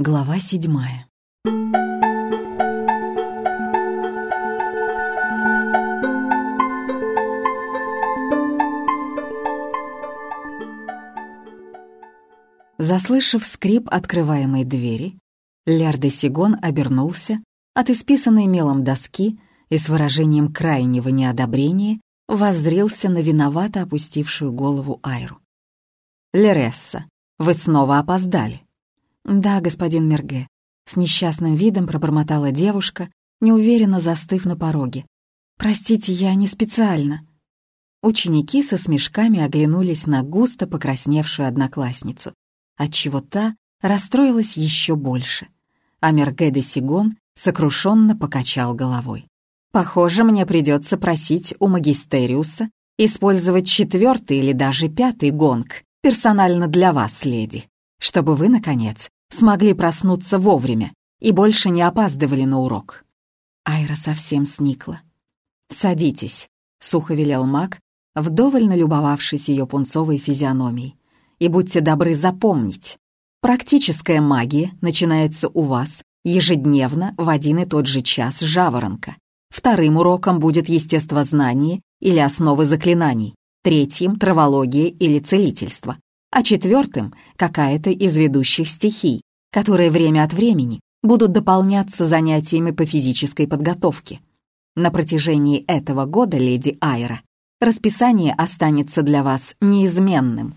Глава седьмая. Заслышав скрип открываемой двери, Ляр де Сигон обернулся от исписанной мелом доски и с выражением крайнего неодобрения воззрился на виновато опустившую голову Айру. «Лересса, вы снова опоздали». «Да, господин Мерге», — с несчастным видом пробормотала девушка, неуверенно застыв на пороге. «Простите, я не специально». Ученики со смешками оглянулись на густо покрасневшую одноклассницу, отчего та расстроилась еще больше. А Мерге де Сигон сокрушенно покачал головой. «Похоже, мне придется просить у магистериуса использовать четвертый или даже пятый гонг персонально для вас, леди, чтобы вы, наконец, смогли проснуться вовремя и больше не опаздывали на урок». Айра совсем сникла. «Садитесь», — сухо велел маг, вдоволь налюбовавшись ее пунцовой физиономией. «И будьте добры запомнить, практическая магия начинается у вас ежедневно в один и тот же час жаворонка. Вторым уроком будет естествознание или основы заклинаний, третьим — травология или целительство, а четвертым — какая-то из ведущих стихий, которые время от времени будут дополняться занятиями по физической подготовке. На протяжении этого года, леди Айра, расписание останется для вас неизменным,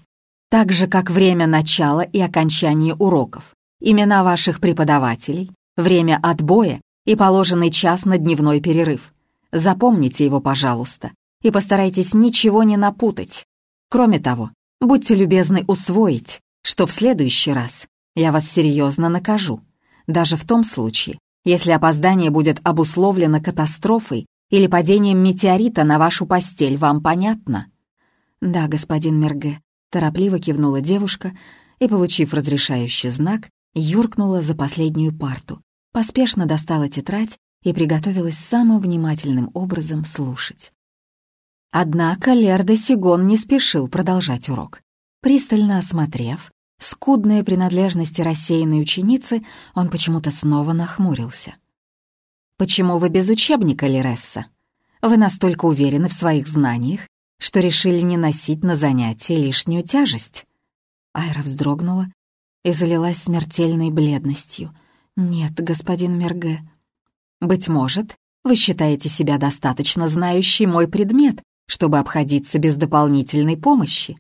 так же, как время начала и окончания уроков, имена ваших преподавателей, время отбоя и положенный час на дневной перерыв. Запомните его, пожалуйста, и постарайтесь ничего не напутать. Кроме того, будьте любезны усвоить, что в следующий раз я вас серьезно накажу, даже в том случае, если опоздание будет обусловлено катастрофой или падением метеорита на вашу постель, вам понятно? Да, господин Мерге, торопливо кивнула девушка и, получив разрешающий знак, юркнула за последнюю парту, поспешно достала тетрадь и приготовилась самым внимательным образом слушать. Однако Лерда Сигон не спешил продолжать урок. Пристально осмотрев скудные принадлежности рассеянной ученицы, он почему-то снова нахмурился. «Почему вы без учебника, Лересса? Вы настолько уверены в своих знаниях, что решили не носить на занятия лишнюю тяжесть?» Айра вздрогнула и залилась смертельной бледностью. «Нет, господин Мерге». «Быть может, вы считаете себя достаточно знающей мой предмет, чтобы обходиться без дополнительной помощи.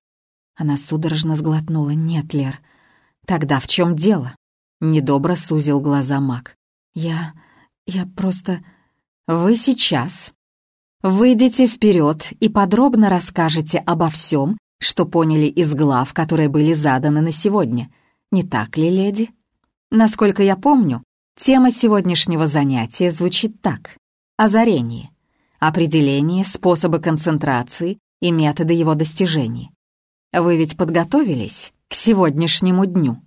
Она судорожно сглотнула. «Нет, Лер, тогда в чем дело?» Недобро сузил глаза маг. «Я... я просто...» «Вы сейчас выйдете вперед и подробно расскажете обо всем, что поняли из глав, которые были заданы на сегодня. Не так ли, леди? Насколько я помню, тема сегодняшнего занятия звучит так. Озарение определение, способы концентрации и методы его достижения. Вы ведь подготовились к сегодняшнему дню?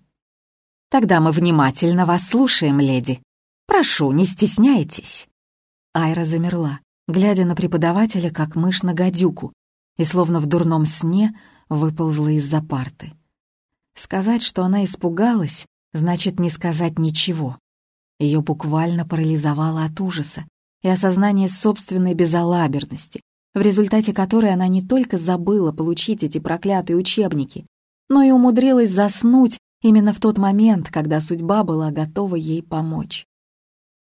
Тогда мы внимательно вас слушаем, леди. Прошу, не стесняйтесь». Айра замерла, глядя на преподавателя, как мышь на гадюку, и словно в дурном сне выползла из-за парты. Сказать, что она испугалась, значит не сказать ничего. Ее буквально парализовало от ужаса и осознание собственной безалаберности, в результате которой она не только забыла получить эти проклятые учебники, но и умудрилась заснуть именно в тот момент, когда судьба была готова ей помочь.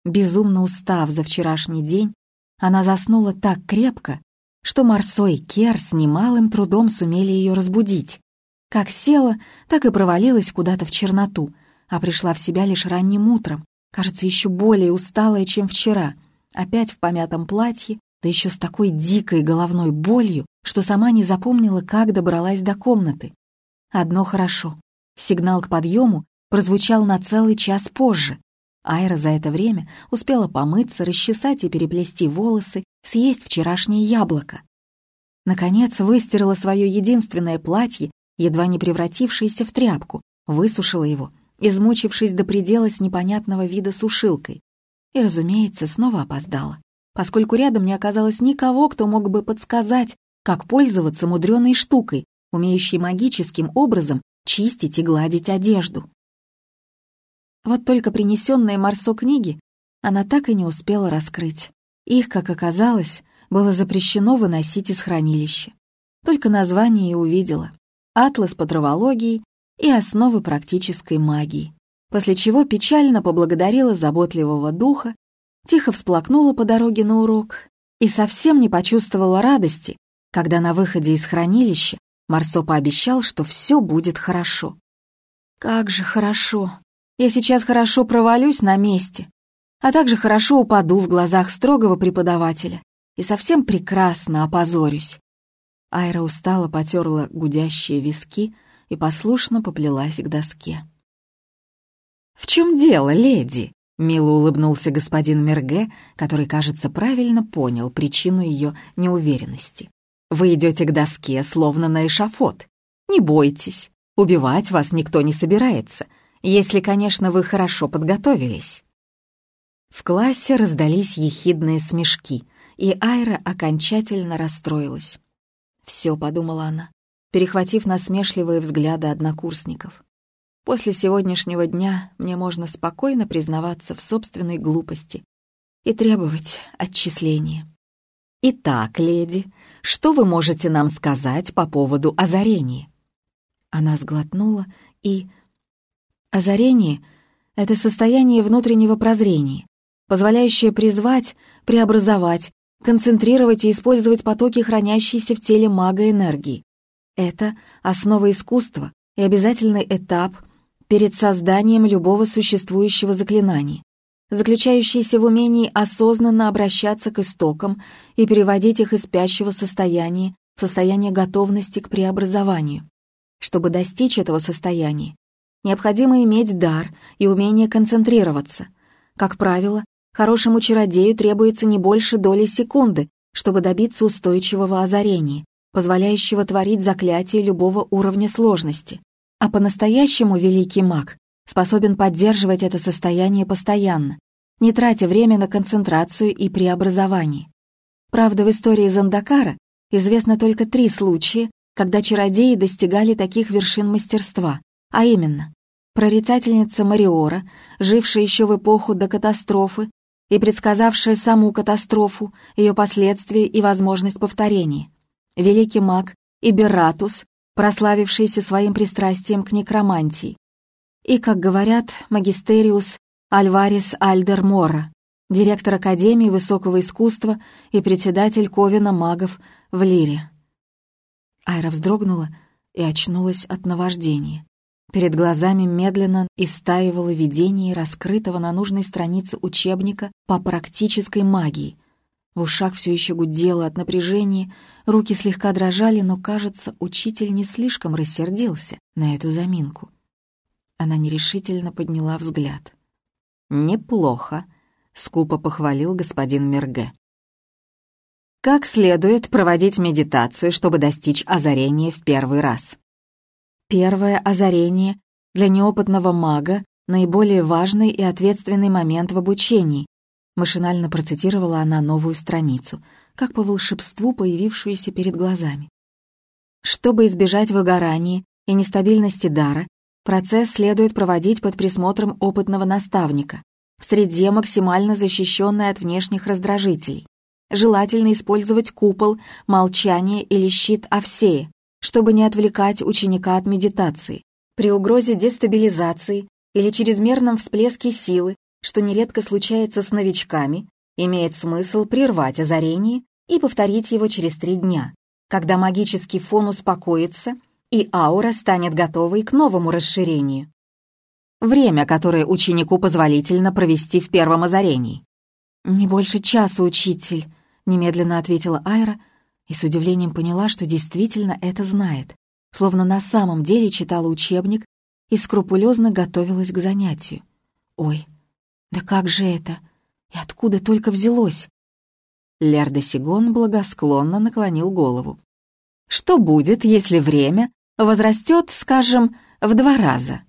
Безумно устав за вчерашний день, она заснула так крепко, что Марсо и Кер с немалым трудом сумели ее разбудить. Как села, так и провалилась куда-то в черноту, а пришла в себя лишь ранним утром, кажется, еще более усталая, чем вчера — опять в помятом платье, да еще с такой дикой головной болью, что сама не запомнила, как добралась до комнаты. Одно хорошо. Сигнал к подъему прозвучал на целый час позже. Айра за это время успела помыться, расчесать и переплести волосы, съесть вчерашнее яблоко. Наконец выстирала свое единственное платье, едва не превратившееся в тряпку, высушила его, измучившись до предела с непонятного вида сушилкой. И, разумеется, снова опоздала, поскольку рядом не оказалось никого, кто мог бы подсказать, как пользоваться мудреной штукой, умеющей магическим образом чистить и гладить одежду. Вот только принесенные Марсо книги она так и не успела раскрыть. Их, как оказалось, было запрещено выносить из хранилища. Только название и увидела. «Атлас по травологии» и «Основы практической магии». После чего печально поблагодарила заботливого духа, тихо всплакнула по дороге на урок и совсем не почувствовала радости, когда на выходе из хранилища Марсо пообещал, что все будет хорошо. «Как же хорошо! Я сейчас хорошо провалюсь на месте, а также хорошо упаду в глазах строгого преподавателя и совсем прекрасно опозорюсь». Айра устало потерла гудящие виски и послушно поплелась к доске. «В чем дело, леди?» — мило улыбнулся господин Мерге, который, кажется, правильно понял причину ее неуверенности. «Вы идете к доске, словно на эшафот. Не бойтесь, убивать вас никто не собирается, если, конечно, вы хорошо подготовились». В классе раздались ехидные смешки, и Айра окончательно расстроилась. «Все», — подумала она, перехватив насмешливые взгляды однокурсников. «После сегодняшнего дня мне можно спокойно признаваться в собственной глупости и требовать отчисления». «Итак, леди, что вы можете нам сказать по поводу озарения?» Она сглотнула и... Озарение — это состояние внутреннего прозрения, позволяющее призвать, преобразовать, концентрировать и использовать потоки, хранящиеся в теле мага энергии. Это основа искусства и обязательный этап перед созданием любого существующего заклинания, заключающийся в умении осознанно обращаться к истокам и переводить их из спящего состояния в состояние готовности к преобразованию. Чтобы достичь этого состояния, необходимо иметь дар и умение концентрироваться. Как правило, Хорошему чародею требуется не больше доли секунды, чтобы добиться устойчивого озарения, позволяющего творить заклятие любого уровня сложности. А по-настоящему великий маг способен поддерживать это состояние постоянно, не тратя время на концентрацию и преобразование. Правда, в истории Зандакара известно только три случая, когда чародеи достигали таких вершин мастерства, а именно прорицательница Мариора, жившая еще в эпоху до катастрофы и предсказавшая саму катастрофу, ее последствия и возможность повторения. Великий маг Ибератус, прославившийся своим пристрастием к некромантии. И, как говорят, магистериус Альварес Альдер Морра, директор Академии Высокого Искусства и председатель Ковина магов в Лире. Айра вздрогнула и очнулась от наваждения. Перед глазами медленно истаивало видение раскрытого на нужной странице учебника по практической магии. В ушах все еще гудело от напряжения, руки слегка дрожали, но, кажется, учитель не слишком рассердился на эту заминку. Она нерешительно подняла взгляд. «Неплохо», — скупо похвалил господин Мерге. «Как следует проводить медитацию, чтобы достичь озарения в первый раз?» Первое озарение для неопытного мага — наиболее важный и ответственный момент в обучении. Машинально процитировала она новую страницу, как по волшебству появившуюся перед глазами. Чтобы избежать выгорания и нестабильности дара, процесс следует проводить под присмотром опытного наставника, в среде максимально защищенной от внешних раздражителей. Желательно использовать купол, молчание или щит Овсея, чтобы не отвлекать ученика от медитации, при угрозе дестабилизации или чрезмерном всплеске силы, что нередко случается с новичками, имеет смысл прервать озарение и повторить его через три дня, когда магический фон успокоится и аура станет готовой к новому расширению. Время, которое ученику позволительно провести в первом озарении. «Не больше часа, учитель», — немедленно ответила Айра, и с удивлением поняла, что действительно это знает, словно на самом деле читала учебник и скрупулезно готовилась к занятию. «Ой, да как же это? И откуда только взялось?» Лер де Сигон благосклонно наклонил голову. «Что будет, если время возрастет, скажем, в два раза?»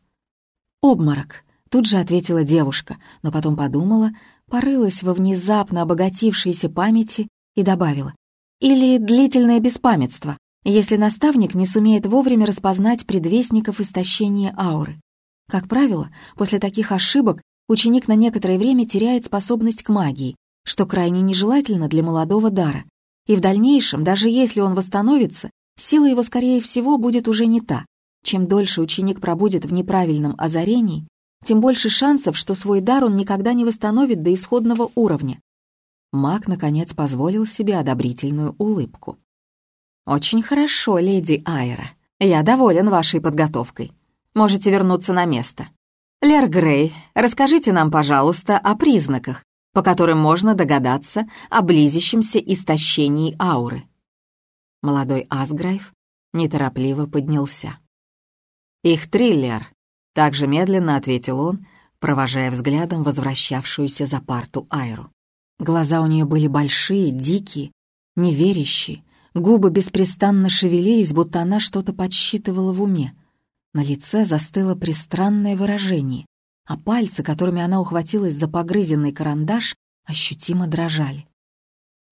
«Обморок», — тут же ответила девушка, но потом подумала, порылась во внезапно обогатившейся памяти и добавила. Или длительное беспамятство, если наставник не сумеет вовремя распознать предвестников истощения ауры. Как правило, после таких ошибок ученик на некоторое время теряет способность к магии, что крайне нежелательно для молодого дара. И в дальнейшем, даже если он восстановится, сила его, скорее всего, будет уже не та. Чем дольше ученик пробудет в неправильном озарении, тем больше шансов, что свой дар он никогда не восстановит до исходного уровня. Маг, наконец, позволил себе одобрительную улыбку. «Очень хорошо, леди Айра. Я доволен вашей подготовкой. Можете вернуться на место. Лер Грей, расскажите нам, пожалуйста, о признаках, по которым можно догадаться о близящемся истощении ауры». Молодой Асграйв неторопливо поднялся. «Их триллер», — также медленно ответил он, провожая взглядом возвращавшуюся за парту Айру. Глаза у нее были большие, дикие, неверящие, губы беспрестанно шевелились, будто она что-то подсчитывала в уме. На лице застыло пристранное выражение, а пальцы, которыми она ухватилась за погрызенный карандаш, ощутимо дрожали.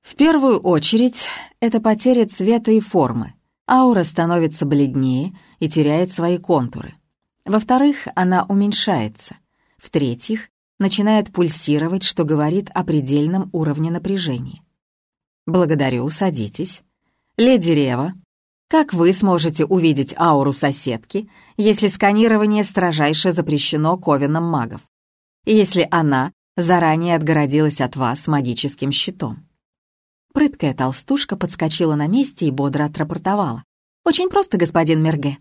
В первую очередь, это потеря цвета и формы. Аура становится бледнее и теряет свои контуры. Во-вторых, она уменьшается. В-третьих, начинает пульсировать, что говорит о предельном уровне напряжения. «Благодарю, садитесь. Леди Рева, как вы сможете увидеть ауру соседки, если сканирование строжайше запрещено ковеном магов? Если она заранее отгородилась от вас магическим щитом?» Прыткая толстушка подскочила на месте и бодро отрапортовала. «Очень просто, господин Мерге.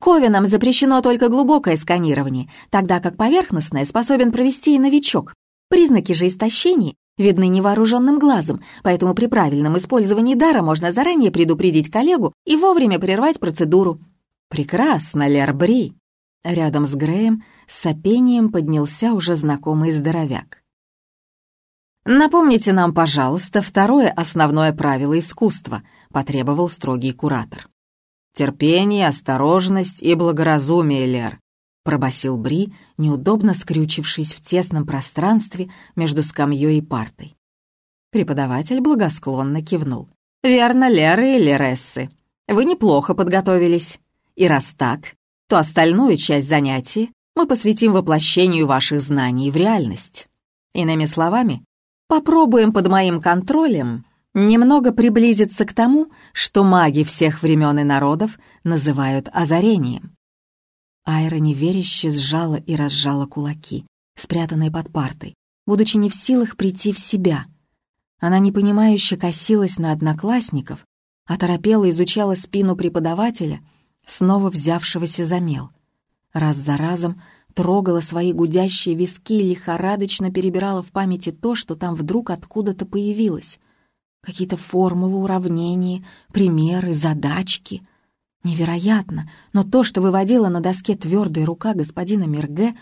Ковинам запрещено только глубокое сканирование, тогда как поверхностное способен провести и новичок. Признаки же истощения видны невооруженным глазом, поэтому при правильном использовании дара можно заранее предупредить коллегу и вовремя прервать процедуру. «Прекрасно, Лербри!» Рядом с Греем с сопением поднялся уже знакомый здоровяк. «Напомните нам, пожалуйста, второе основное правило искусства», — потребовал строгий куратор. «Терпение, осторожность и благоразумие, Лер», — пробасил Бри, неудобно скрючившись в тесном пространстве между скамьей и партой. Преподаватель благосклонно кивнул. «Верно, Леры и Лерессы. Вы неплохо подготовились. И раз так, то остальную часть занятий мы посвятим воплощению ваших знаний в реальность. Иными словами, попробуем под моим контролем немного приблизиться к тому, что маги всех времен и народов называют озарением. Айра неверяще сжала и разжала кулаки, спрятанные под партой, будучи не в силах прийти в себя. Она непонимающе косилась на одноклассников, оторопела изучала спину преподавателя, снова взявшегося за мел. Раз за разом трогала свои гудящие виски и лихорадочно перебирала в памяти то, что там вдруг откуда-то появилось — Какие-то формулы, уравнения, примеры, задачки. Невероятно, но то, что выводила на доске твердая рука господина Мерге,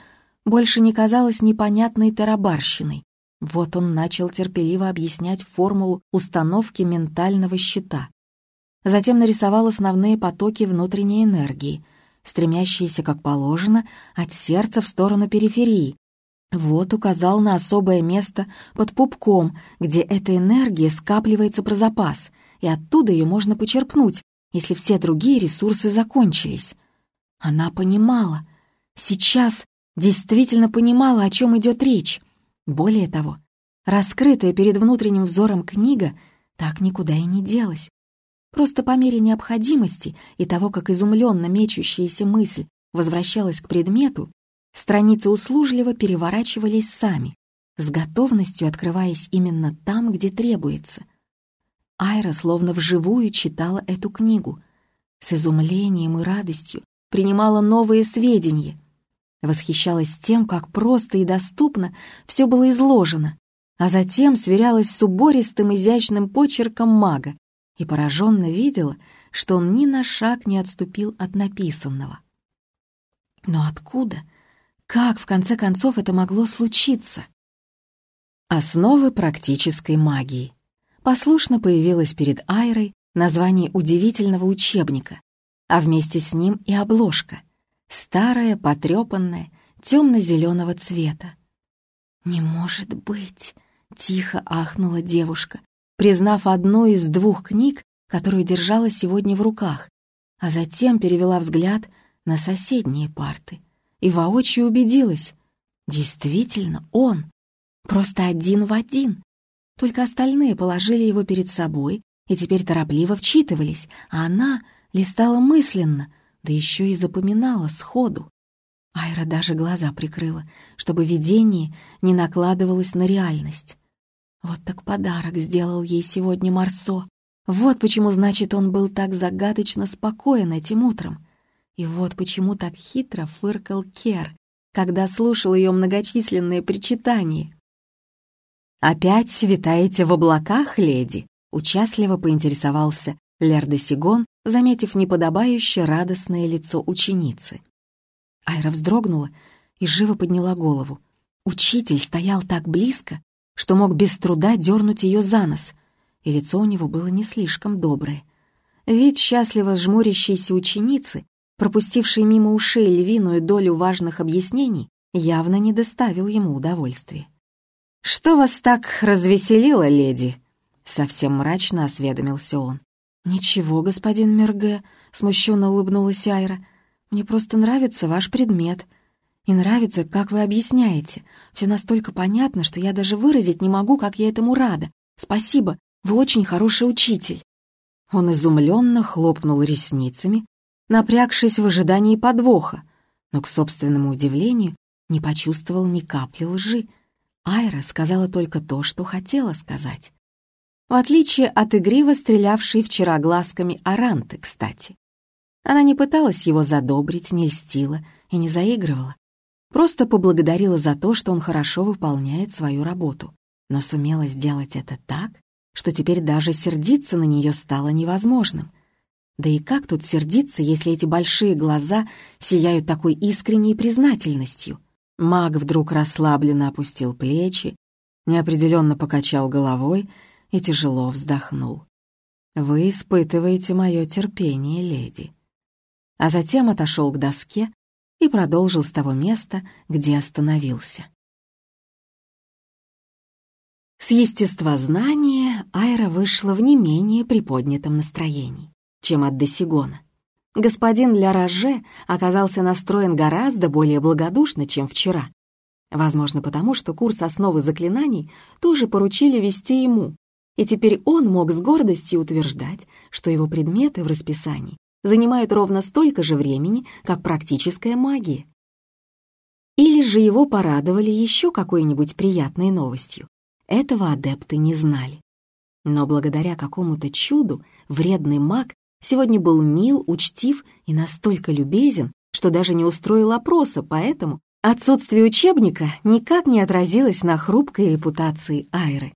больше не казалось непонятной тарабарщиной. Вот он начал терпеливо объяснять формулу установки ментального щита. Затем нарисовал основные потоки внутренней энергии, стремящиеся, как положено, от сердца в сторону периферии, вот указал на особое место под пупком, где эта энергия скапливается про запас, и оттуда ее можно почерпнуть, если все другие ресурсы закончились. Она понимала. Сейчас действительно понимала, о чем идет речь. Более того, раскрытая перед внутренним взором книга так никуда и не делась. Просто по мере необходимости и того, как изумленно мечущаяся мысль возвращалась к предмету, Страницы услужливо переворачивались сами, с готовностью открываясь именно там, где требуется. Айра словно вживую читала эту книгу, с изумлением и радостью принимала новые сведения, восхищалась тем, как просто и доступно все было изложено, а затем сверялась с убористым изящным почерком мага и пораженно видела, что он ни на шаг не отступил от написанного. Но откуда как, в конце концов, это могло случиться? Основы практической магии. Послушно появилась перед Айрой название удивительного учебника, а вместе с ним и обложка. Старая, потрепанная, темно-зеленого цвета. «Не может быть!» — тихо ахнула девушка, признав одну из двух книг, которую держала сегодня в руках, а затем перевела взгляд на соседние парты — и воочию убедилась. Действительно, он. Просто один в один. Только остальные положили его перед собой и теперь торопливо вчитывались, а она листала мысленно, да еще и запоминала сходу. Айра даже глаза прикрыла, чтобы видение не накладывалось на реальность. Вот так подарок сделал ей сегодня Марсо. Вот почему, значит, он был так загадочно спокоен этим утром. И вот почему так хитро фыркал Кер, когда слушал ее многочисленные причитания. «Опять витаете в облаках, леди?» — участливо поинтересовался Лер де Сигон, заметив неподобающее радостное лицо ученицы. Айра вздрогнула и живо подняла голову. Учитель стоял так близко, что мог без труда дернуть ее за нос, и лицо у него было не слишком доброе. Вид счастливо жмурящейся ученицы, пропустившей мимо ушей львиную долю важных объяснений, явно не доставил ему удовольствия. «Что вас так развеселило, леди?» — совсем мрачно осведомился он. «Ничего, господин Мерге», — смущенно улыбнулась Айра. «Мне просто нравится ваш предмет. И нравится, как вы объясняете. Все настолько понятно, что я даже выразить не могу, как я этому рада. Спасибо, вы очень хороший учитель». Он изумленно хлопнул ресницами, напрягшись в ожидании подвоха, но, к собственному удивлению, не почувствовал ни капли лжи. Айра сказала только то, что хотела сказать. В отличие от игриво стрелявшей вчера глазками Аранты, кстати. Она не пыталась его задобрить, не льстила и не заигрывала. Просто поблагодарила за то, что он хорошо выполняет свою работу, но сумела сделать это так, что теперь даже сердиться на нее стало невозможным. Да и как тут сердиться, если эти большие глаза сияют такой искренней признательностью? Маг вдруг расслабленно опустил плечи, неопределенно покачал головой и тяжело вздохнул. «Вы испытываете мое терпение, леди». А затем отошел к доске и продолжил с того места, где остановился. С естествознания Айра вышла в не менее приподнятом настроении, чем от Досигона. Господин Ля оказался настроен гораздо более благодушно, чем вчера. Возможно, потому что курс основы заклинаний тоже поручили вести ему, и теперь он мог с гордостью утверждать, что его предметы в расписании занимают ровно столько же времени, как практическая магия. Или же его порадовали еще какой-нибудь приятной новостью. Этого адепты не знали. Но благодаря какому-то чуду вредный маг сегодня был мил, учтив и настолько любезен, что даже не устроил опроса, поэтому отсутствие учебника никак не отразилось на хрупкой репутации Айры.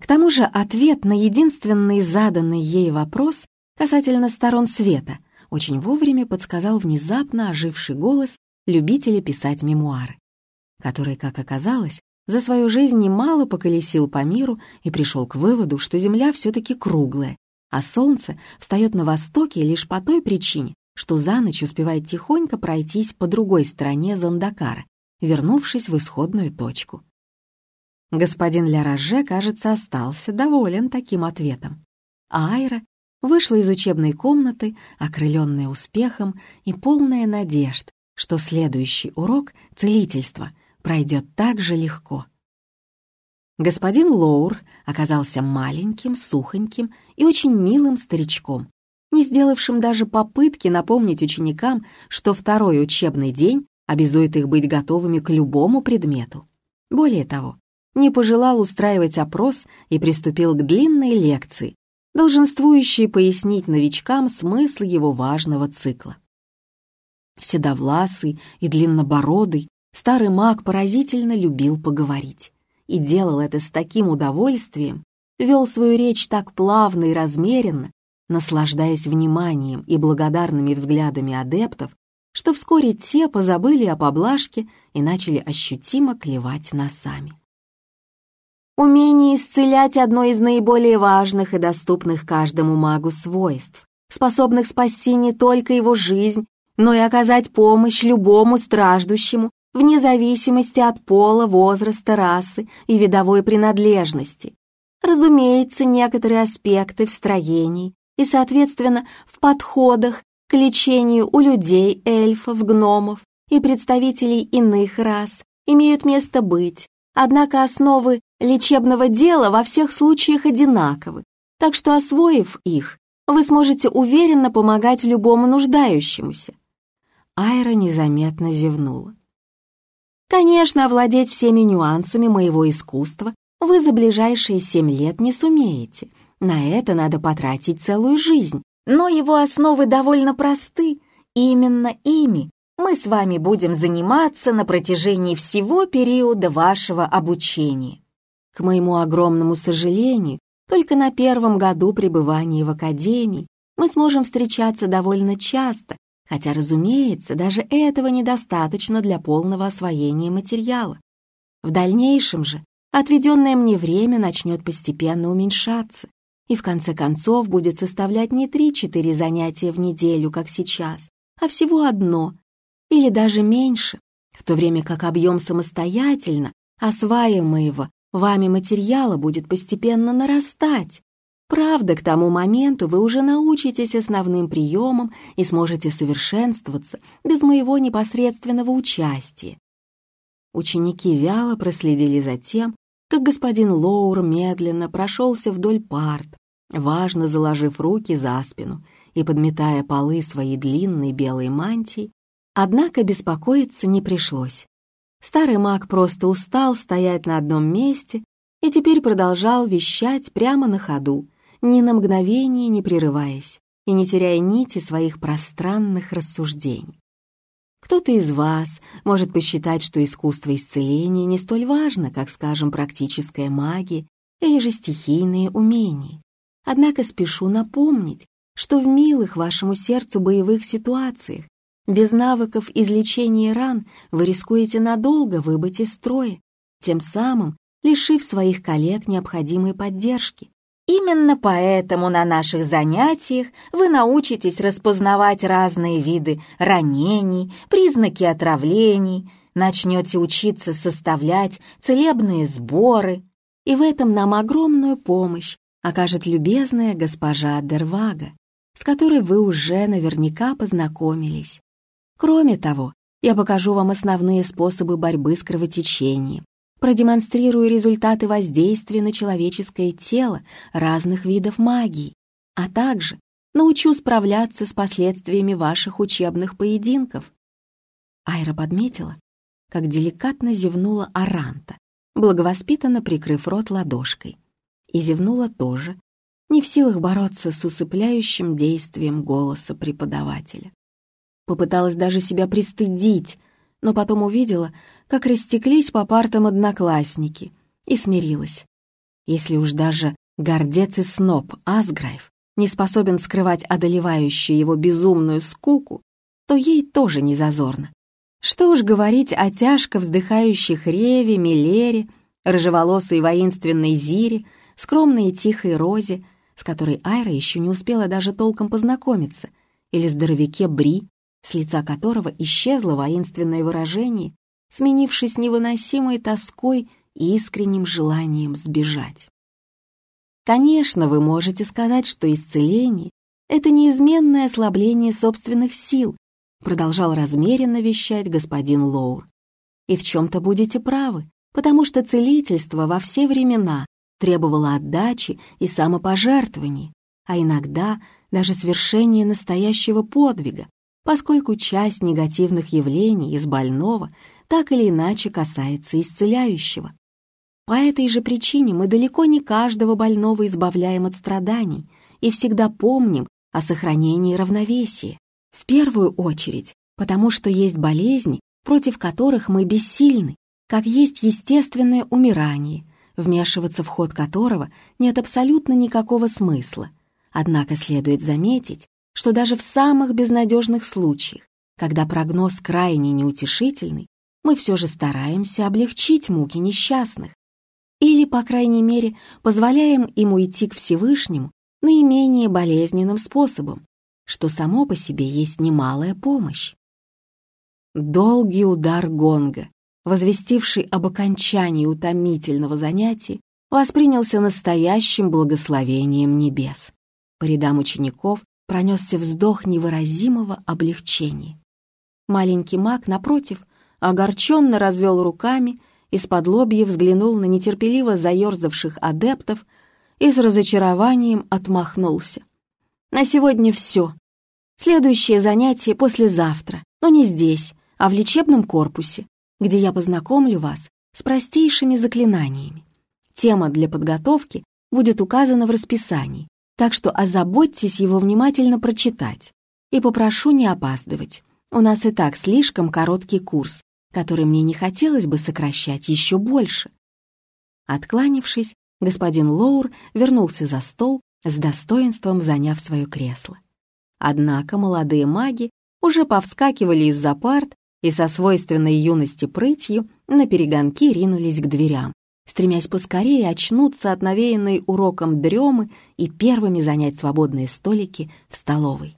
К тому же ответ на единственный заданный ей вопрос касательно сторон света очень вовремя подсказал внезапно оживший голос любителя писать мемуары, который, как оказалось, за свою жизнь немало поколесил по миру и пришел к выводу, что Земля все-таки круглая, а Солнце встает на востоке лишь по той причине, что за ночь успевает тихонько пройтись по другой стороне Зандакара, вернувшись в исходную точку. Господин Ляражже, кажется, остался доволен таким ответом. А Айра вышла из учебной комнаты, окрыленная успехом и полная надежд, что следующий урок целительства — пройдет так же легко. Господин Лоур оказался маленьким, сухоньким и очень милым старичком, не сделавшим даже попытки напомнить ученикам, что второй учебный день обязует их быть готовыми к любому предмету. Более того, не пожелал устраивать опрос и приступил к длинной лекции, долженствующей пояснить новичкам смысл его важного цикла. Седовласый и длиннобородый, Старый маг поразительно любил поговорить и делал это с таким удовольствием, вел свою речь так плавно и размеренно, наслаждаясь вниманием и благодарными взглядами адептов, что вскоре те позабыли о поблажке и начали ощутимо клевать носами. Умение исцелять одно из наиболее важных и доступных каждому магу свойств, способных спасти не только его жизнь, но и оказать помощь любому страждущему вне зависимости от пола, возраста, расы и видовой принадлежности. Разумеется, некоторые аспекты в строении и, соответственно, в подходах к лечению у людей, эльфов, гномов и представителей иных рас имеют место быть, однако основы лечебного дела во всех случаях одинаковы, так что, освоив их, вы сможете уверенно помогать любому нуждающемуся. Айра незаметно зевнула. Конечно, овладеть всеми нюансами моего искусства вы за ближайшие семь лет не сумеете. На это надо потратить целую жизнь. Но его основы довольно просты. Именно ими мы с вами будем заниматься на протяжении всего периода вашего обучения. К моему огромному сожалению, только на первом году пребывания в академии мы сможем встречаться довольно часто, хотя, разумеется, даже этого недостаточно для полного освоения материала. В дальнейшем же отведенное мне время начнет постепенно уменьшаться и в конце концов будет составлять не 3-4 занятия в неделю, как сейчас, а всего одно, или даже меньше, в то время как объем самостоятельно осваиваемого вами материала будет постепенно нарастать. Правда, к тому моменту вы уже научитесь основным приемам и сможете совершенствоваться без моего непосредственного участия. Ученики вяло проследили за тем, как господин Лоур медленно прошелся вдоль парт, важно заложив руки за спину и подметая полы своей длинной белой мантии, однако беспокоиться не пришлось. Старый маг просто устал стоять на одном месте и теперь продолжал вещать прямо на ходу, ни на мгновение не прерываясь и не теряя нити своих пространных рассуждений. Кто-то из вас может посчитать, что искусство исцеления не столь важно, как, скажем, практическая магия или же стихийные умения. Однако спешу напомнить, что в милых вашему сердцу боевых ситуациях без навыков излечения ран вы рискуете надолго выбыть из строя, тем самым лишив своих коллег необходимой поддержки. Именно поэтому на наших занятиях вы научитесь распознавать разные виды ранений, признаки отравлений, начнете учиться составлять целебные сборы. И в этом нам огромную помощь окажет любезная госпожа Дервага, с которой вы уже наверняка познакомились. Кроме того, я покажу вам основные способы борьбы с кровотечением, продемонстрирую результаты воздействия на человеческое тело разных видов магии, а также научу справляться с последствиями ваших учебных поединков. Айра подметила, как деликатно зевнула Аранта, благовоспитанно прикрыв рот ладошкой. И зевнула тоже, не в силах бороться с усыпляющим действием голоса преподавателя. Попыталась даже себя пристыдить, но потом увидела, как растеклись по партам одноклассники, и смирилась. Если уж даже гордец и сноб Асграйв не способен скрывать одолевающую его безумную скуку, то ей тоже не зазорно. Что уж говорить о тяжко вздыхающих Реве, Милере, рыжеволосой воинственной Зире, скромной и тихой Розе, с которой Айра еще не успела даже толком познакомиться, или здоровяке Бри, с лица которого исчезло воинственное выражение, сменившись невыносимой тоской и искренним желанием сбежать. Конечно, вы можете сказать, что исцеление — это неизменное ослабление собственных сил, продолжал размеренно вещать господин Лоур. И в чем-то будете правы, потому что целительство во все времена требовало отдачи и самопожертвований, а иногда даже свершения настоящего подвига, поскольку часть негативных явлений из больного так или иначе касается исцеляющего. По этой же причине мы далеко не каждого больного избавляем от страданий и всегда помним о сохранении равновесия. В первую очередь, потому что есть болезни, против которых мы бессильны, как есть естественное умирание, вмешиваться в ход которого нет абсолютно никакого смысла. Однако следует заметить, что даже в самых безнадежных случаях, когда прогноз крайне неутешительный, мы все же стараемся облегчить муки несчастных или, по крайней мере, позволяем им уйти к Всевышнему наименее болезненным способом, что само по себе есть немалая помощь. Долгий удар гонга, возвестивший об окончании утомительного занятия, воспринялся настоящим благословением небес. По рядам учеников пронесся вздох невыразимого облегчения. Маленький маг, напротив, огорченно развел руками, из-под лобья взглянул на нетерпеливо заерзавших адептов и с разочарованием отмахнулся. «На сегодня все. Следующее занятие послезавтра, но не здесь, а в лечебном корпусе, где я познакомлю вас с простейшими заклинаниями. Тема для подготовки будет указана в расписании, так что озаботьтесь его внимательно прочитать. И попрошу не опаздывать. У нас и так слишком короткий курс, который мне не хотелось бы сокращать еще больше. Откланившись, господин Лоур вернулся за стол, с достоинством заняв свое кресло. Однако молодые маги уже повскакивали из-за парт и со свойственной юности прытью на перегонки ринулись к дверям, стремясь поскорее очнуться от навеянной уроком дремы и первыми занять свободные столики в столовой.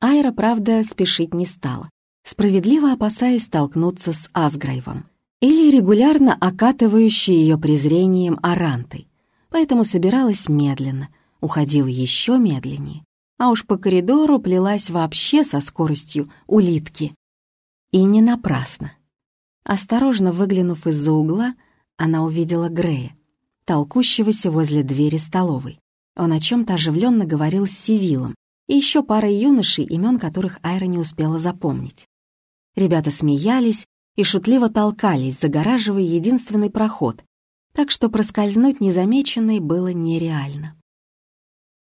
Айра, правда, спешить не стала, справедливо опасаясь столкнуться с Асгрейвом или регулярно окатывающей ее презрением Арантой, поэтому собиралась медленно, уходила еще медленнее, а уж по коридору плелась вообще со скоростью улитки. И не напрасно. Осторожно выглянув из-за угла, она увидела Грея, толкущегося возле двери столовой. Он о чем-то оживленно говорил с Сивилом и еще парой юношей, имен которых Айра не успела запомнить. Ребята смеялись и шутливо толкались, загораживая единственный проход, так что проскользнуть незамеченной было нереально.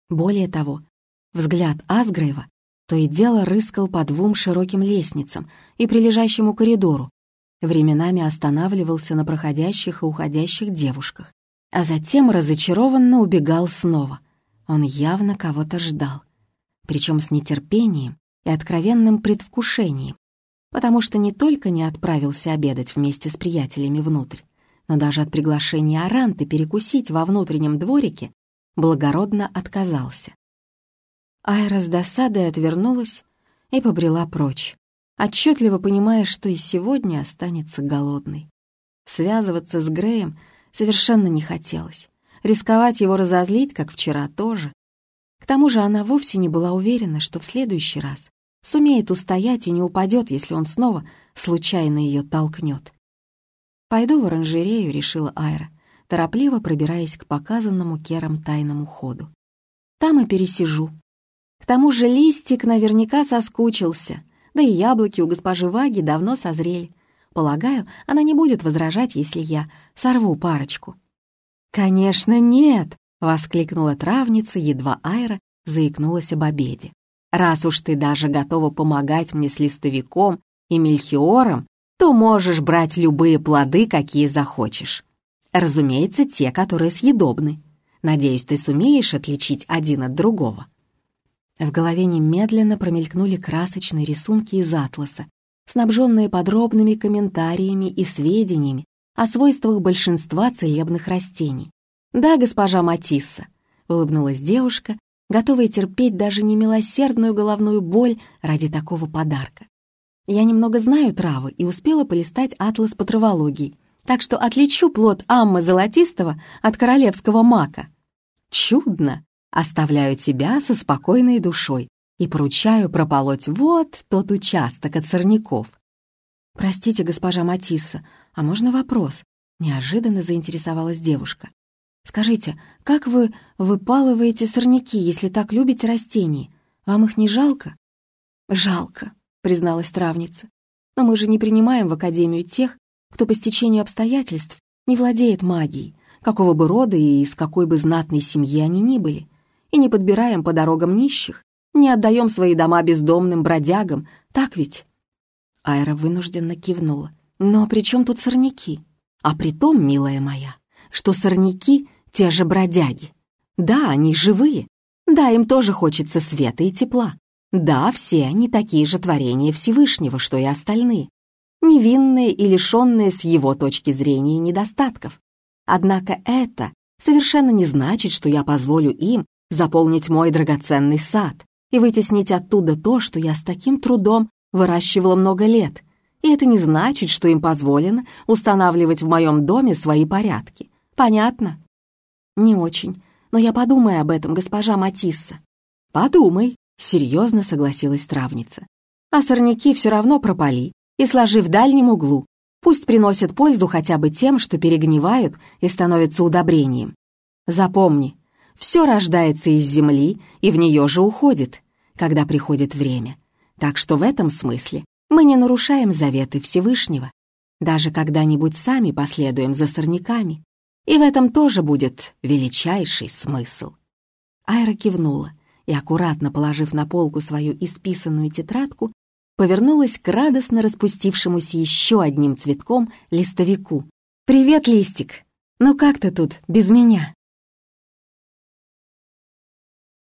Более того, взгляд Асгрейва то и дело рыскал по двум широким лестницам и прилежащему коридору, временами останавливался на проходящих и уходящих девушках, а затем разочарованно убегал снова. Он явно кого-то ждал, причем с нетерпением и откровенным предвкушением, потому что не только не отправился обедать вместе с приятелями внутрь, но даже от приглашения Аранты перекусить во внутреннем дворике благородно отказался. Айра с досадой отвернулась и побрела прочь, отчетливо понимая, что и сегодня останется голодной. Связываться с Греем совершенно не хотелось. Рисковать его разозлить, как вчера, тоже. К тому же она вовсе не была уверена, что в следующий раз сумеет устоять и не упадет, если он снова случайно ее толкнет. «Пойду в оранжерею», — решила Айра, торопливо пробираясь к показанному Кером тайному ходу. «Там и пересижу, к тому же листик наверняка соскучился, да и яблоки у госпожи Ваги давно созрели. Полагаю, она не будет возражать, если я сорву парочку. «Конечно, нет!» — воскликнула травница, едва Айра заикнулась об обеде. «Раз уж ты даже готова помогать мне с листовиком и мельхиором, то можешь брать любые плоды, какие захочешь. Разумеется, те, которые съедобны. Надеюсь, ты сумеешь отличить один от другого». В голове немедленно промелькнули красочные рисунки из атласа, снабженные подробными комментариями и сведениями о свойствах большинства целебных растений. «Да, госпожа Матисса», — улыбнулась девушка, готовая терпеть даже немилосердную головную боль ради такого подарка. «Я немного знаю травы и успела полистать атлас по травологии, так что отличу плод амма золотистого от королевского мака». «Чудно!» Оставляю тебя со спокойной душой и поручаю прополоть вот тот участок от сорняков. «Простите, госпожа Матисса, а можно вопрос?» Неожиданно заинтересовалась девушка. «Скажите, как вы выпалываете сорняки, если так любите растения? Вам их не жалко?» «Жалко», — призналась травница. «Но мы же не принимаем в Академию тех, кто по стечению обстоятельств не владеет магией, какого бы рода и из какой бы знатной семьи они ни были и не подбираем по дорогам нищих, не отдаем свои дома бездомным бродягам, так ведь?» Айра вынужденно кивнула. «Но при чем тут сорняки? А при том, милая моя, что сорняки — те же бродяги. Да, они живые. Да, им тоже хочется света и тепла. Да, все они такие же творения Всевышнего, что и остальные. Невинные и лишенные с его точки зрения недостатков. Однако это совершенно не значит, что я позволю им заполнить мой драгоценный сад и вытеснить оттуда то, что я с таким трудом выращивала много лет. И это не значит, что им позволено устанавливать в моем доме свои порядки. Понятно? Не очень, но я подумаю об этом, госпожа Матисса. Подумай, серьезно согласилась травница. А сорняки все равно пропали и сложи в дальнем углу. Пусть приносят пользу хотя бы тем, что перегнивают и становятся удобрением. Запомни, все рождается из земли и в нее же уходит, когда приходит время. Так что в этом смысле мы не нарушаем заветы Всевышнего, даже когда-нибудь сами последуем за сорняками. И в этом тоже будет величайший смысл. Айра кивнула и, аккуратно положив на полку свою исписанную тетрадку, повернулась к радостно распустившемуся еще одним цветком листовику. «Привет, листик! Ну как ты тут без меня?»